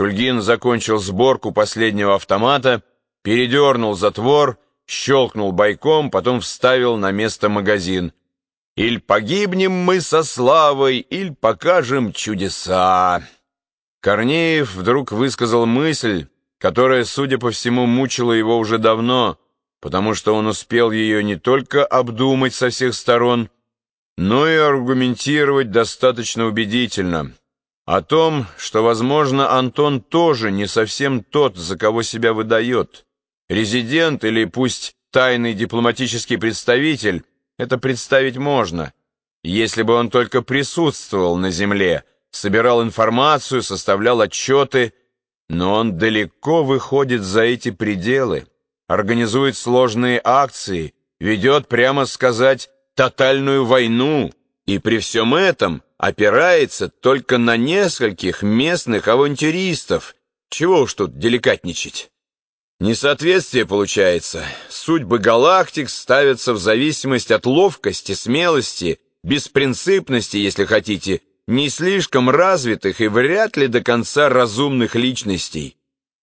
Шульгин закончил сборку последнего автомата, передернул затвор, щелкнул бойком, потом вставил на место магазин. «Иль погибнем мы со славой, иль покажем чудеса!» Корнеев вдруг высказал мысль, которая, судя по всему, мучила его уже давно, потому что он успел ее не только обдумать со всех сторон, но и аргументировать достаточно убедительно. О том, что, возможно, Антон тоже не совсем тот, за кого себя выдает. Резидент или пусть тайный дипломатический представитель, это представить можно, если бы он только присутствовал на земле, собирал информацию, составлял отчеты, но он далеко выходит за эти пределы, организует сложные акции, ведет, прямо сказать, тотальную войну, и при всем этом опирается только на нескольких местных авантюристов. Чего уж тут деликатничать? Несоответствие получается. Судьбы галактик ставятся в зависимость от ловкости, смелости, беспринципности, если хотите, не слишком развитых и вряд ли до конца разумных личностей.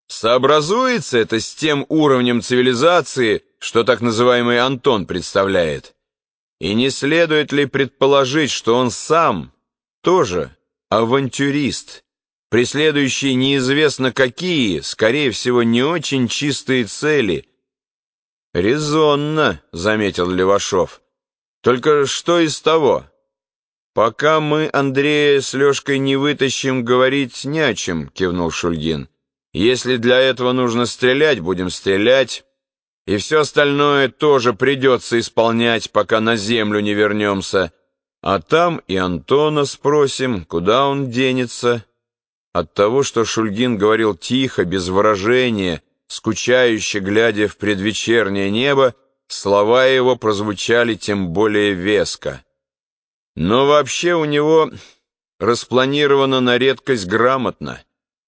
Сообразуется это с тем уровнем цивилизации, что так называемый Антон представляет. И не следует ли предположить, что он сам тоже авантюрист, преследующий неизвестно какие, скорее всего, не очень чистые цели? «Резонно», — заметил Левашов. «Только что из того?» «Пока мы Андрея с Лешкой не вытащим, говорить не о чем», — кивнул Шульгин. «Если для этого нужно стрелять, будем стрелять, и все остальное тоже придется исполнять, пока на землю не вернемся. А там и Антона спросим, куда он денется». От того, что Шульгин говорил тихо, без выражения, скучающе глядя в предвечернее небо, слова его прозвучали тем более веско. Но вообще у него распланировано на редкость грамотно.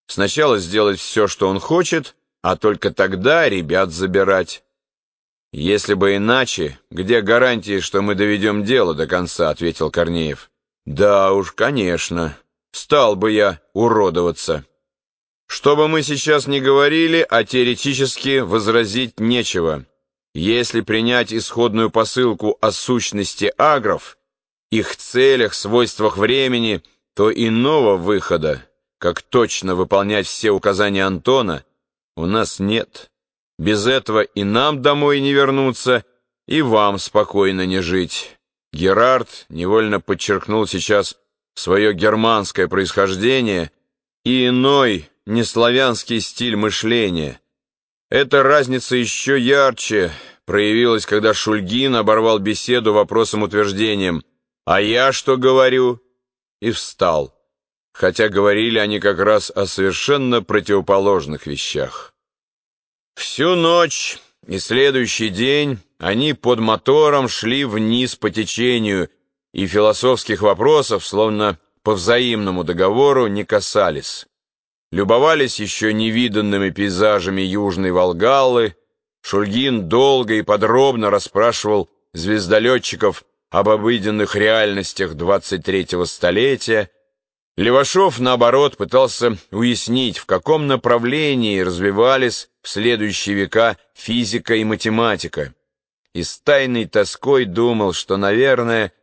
Сначала сделать все, что он хочет, а только тогда ребят забирать. «Если бы иначе, где гарантии, что мы доведем дело до конца?» — ответил Корнеев. «Да уж, конечно. Стал бы я уродоваться». Что бы мы сейчас ни говорили, а теоретически возразить нечего. Если принять исходную посылку о сущности агров, их целях, свойствах времени, то иного выхода, как точно выполнять все указания Антона, у нас нет. Без этого и нам домой не вернуться, и вам спокойно не жить. Герард невольно подчеркнул сейчас свое германское происхождение и иной неславянский стиль мышления. Эта разница еще ярче проявилась, когда Шульгин оборвал беседу вопросом-утверждением – «А я что говорю?» И встал, хотя говорили они как раз о совершенно противоположных вещах. Всю ночь и следующий день они под мотором шли вниз по течению, и философских вопросов, словно по взаимному договору, не касались. Любовались еще невиданными пейзажами Южной Волгалы, Шульгин долго и подробно расспрашивал звездолетчиков об обыденных реальностях 23-го столетия, Левашов, наоборот, пытался уяснить, в каком направлении развивались в следующие века физика и математика, и с тайной тоской думал, что, наверное,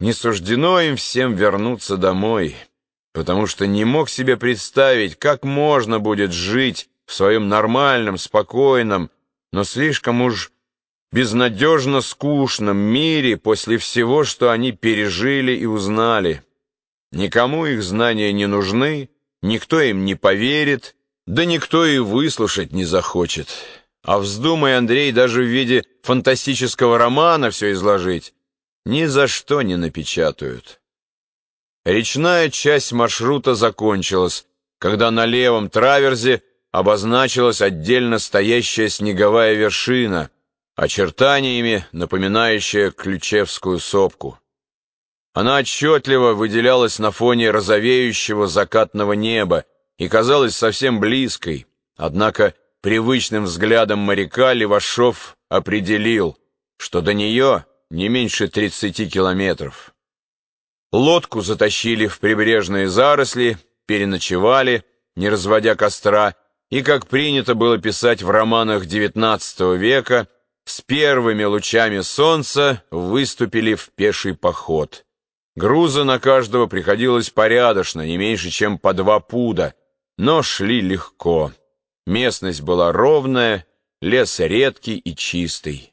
не суждено им всем вернуться домой, потому что не мог себе представить, как можно будет жить в своем нормальном, спокойном, но слишком уж безнадежно скучном мире после всего, что они пережили и узнали. Никому их знания не нужны, никто им не поверит, да никто и выслушать не захочет. А вздумай Андрей даже в виде фантастического романа все изложить, ни за что не напечатают. Речная часть маршрута закончилась, когда на левом траверзе обозначилась отдельно стоящая снеговая вершина — очертаниями напоминающая Ключевскую сопку. Она отчетливо выделялась на фоне розовеющего закатного неба и казалась совсем близкой, однако привычным взглядом моряка Левашов определил, что до нее не меньше 30 километров. Лодку затащили в прибрежные заросли, переночевали, не разводя костра, и, как принято было писать в романах XIX века, с первыми лучами солнца выступили в пеший поход. Груза на каждого приходилось порядочно, не меньше, чем по два пуда, но шли легко. Местность была ровная, лес редкий и чистый.